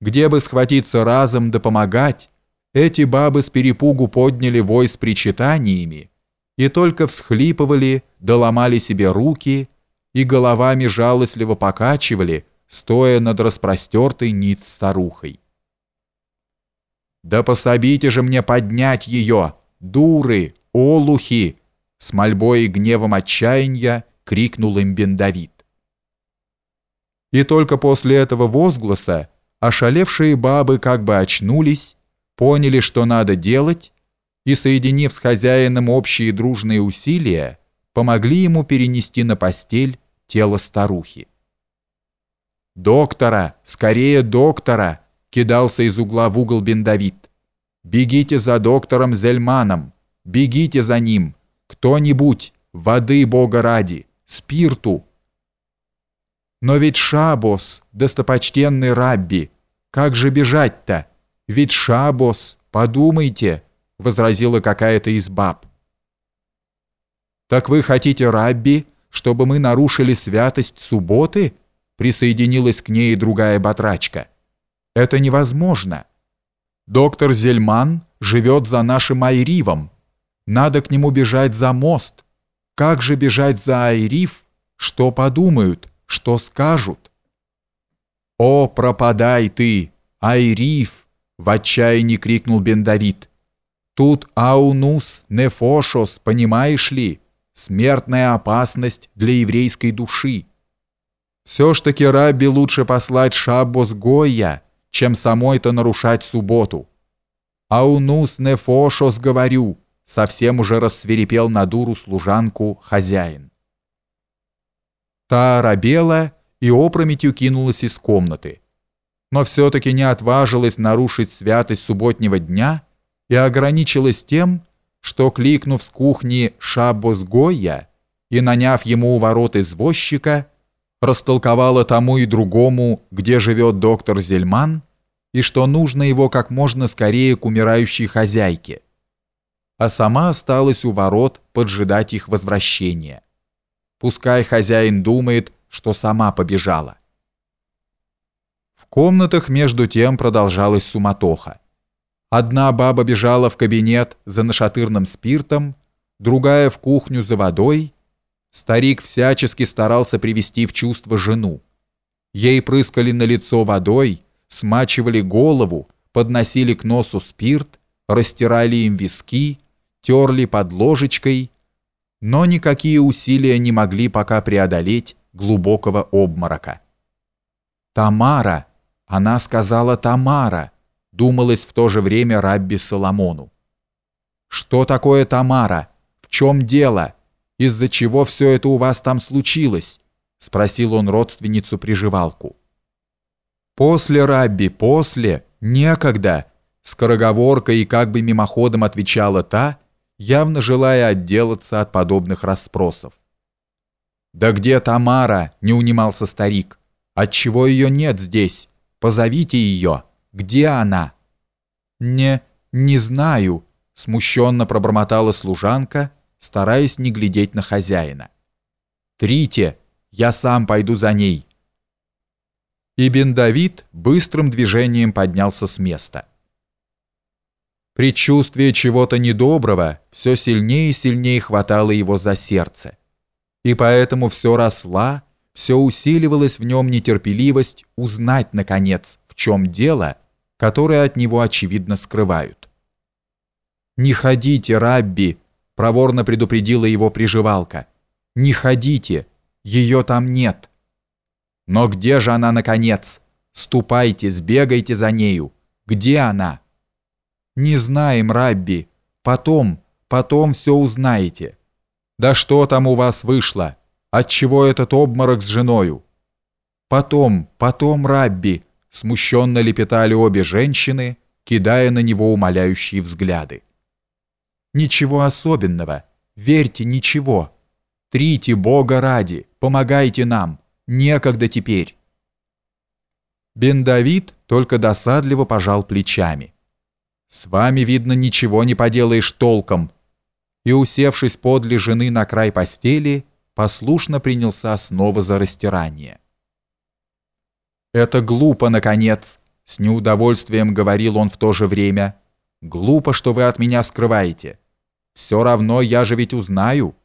Где бы схватиться разом да помогать, эти бабы с перепугу подняли вой с причитаниями и только всхлипывали да ломали себе руки и головами жалостливо покачивали, стоя над распростертой ниц старухой. «Да пособите же мне поднять ее, дуры, олухи!» С мольбой и гневом отчаяния крикнул им Бендавид. И только после этого возгласа ошалевшие бабы как бы очнулись, поняли, что надо делать, и, соединив с хозяином общие дружные усилия, помогли ему перенести на постель тело старухи. «Доктора! Скорее доктора!» — кидался из угла в угол Бендавид. «Бегите за доктором Зельманом! Бегите за ним! Кто-нибудь! Воды, Бога ради! Спирту!» «Но ведь Шабос, достопочтенный Рабби, как же бежать-то? Ведь Шабос, подумайте!» — возразила какая-то из баб. «Так вы хотите, Рабби, чтобы мы нарушили святость субботы?» Присоединилась к ней другая батрачка. «Это невозможно. Доктор Зельман живет за нашим Айривом. Надо к нему бежать за мост. Как же бежать за Айрив? Что подумают? Что скажут?» «О, пропадай ты, Айрив!» — в отчаянии крикнул Бендавид. «Тут аунус нефошос, понимаешь ли?» смертная опасность для еврейской души. Все ж таки Рабби лучше послать Шаббос Гойя, чем самой-то нарушать субботу. Аунус нефошос, говорю, совсем уже рассверепел на дуру служанку хозяин. Та рабела и опрометью кинулась из комнаты, но все-таки не отважилась нарушить святость субботнего дня и ограничилась тем, что, кликнув с кухни «Шаббос Гойя» и наняв ему у ворот извозчика, растолковала тому и другому, где живет доктор Зельман, и что нужно его как можно скорее к умирающей хозяйке, а сама осталась у ворот поджидать их возвращения. Пускай хозяин думает, что сама побежала. В комнатах между тем продолжалась суматоха. Одна баба бежала в кабинет за нашатырным спиртом, другая в кухню за водой. Старик всячески старался привести в чувство жену. Ей прыскали на лицо водой, смачивали голову, подносили к носу спирт, растирали им виски, терли под ложечкой, но никакие усилия не могли пока преодолеть глубокого обморока. «Тамара!» Она сказала «Тамара!» думалось в то же время Рабби Соломону. «Что такое Тамара? В чем дело? Из-за чего все это у вас там случилось?» спросил он родственницу приживалку. «После, Рабби, после, некогда!» Скороговоркой и как бы мимоходом отвечала та, явно желая отделаться от подобных расспросов. «Да где Тамара?» — не унимался старик. «Отчего ее нет здесь? Позовите ее!» Где она?» «Не... не знаю», — смущенно пробормотала служанка, стараясь не глядеть на хозяина. «Трите, я сам пойду за ней». И Бен Давид быстрым движением поднялся с места. Предчувствие чего-то недоброго все сильнее и сильнее хватало его за сердце. И поэтому все росла, все усиливалась в нем нетерпеливость узнать, наконец, в чем дело, которое от него, очевидно, скрывают. «Не ходите, Рабби!» – проворно предупредила его приживалка. «Не ходите! Ее там нет!» «Но где же она, наконец? Ступайте, сбегайте за нею! Где она?» «Не знаем, Рабби. Потом, потом все узнаете. Да что там у вас вышло? Отчего этот обморок с женою?» «Потом, потом, Рабби!» смущенно лепетали обе женщины, кидая на него умоляющие взгляды. «Ничего особенного. Верьте, ничего. Трите Бога ради, помогайте нам. Некогда теперь». Бен Давид только досадливо пожал плечами. «С вами, видно, ничего не поделаешь толком». И, усевшись подле жены на край постели, послушно принялся снова за растирание. «Это глупо, наконец!» С неудовольствием говорил он в то же время. «Глупо, что вы от меня скрываете. Все равно я же ведь узнаю».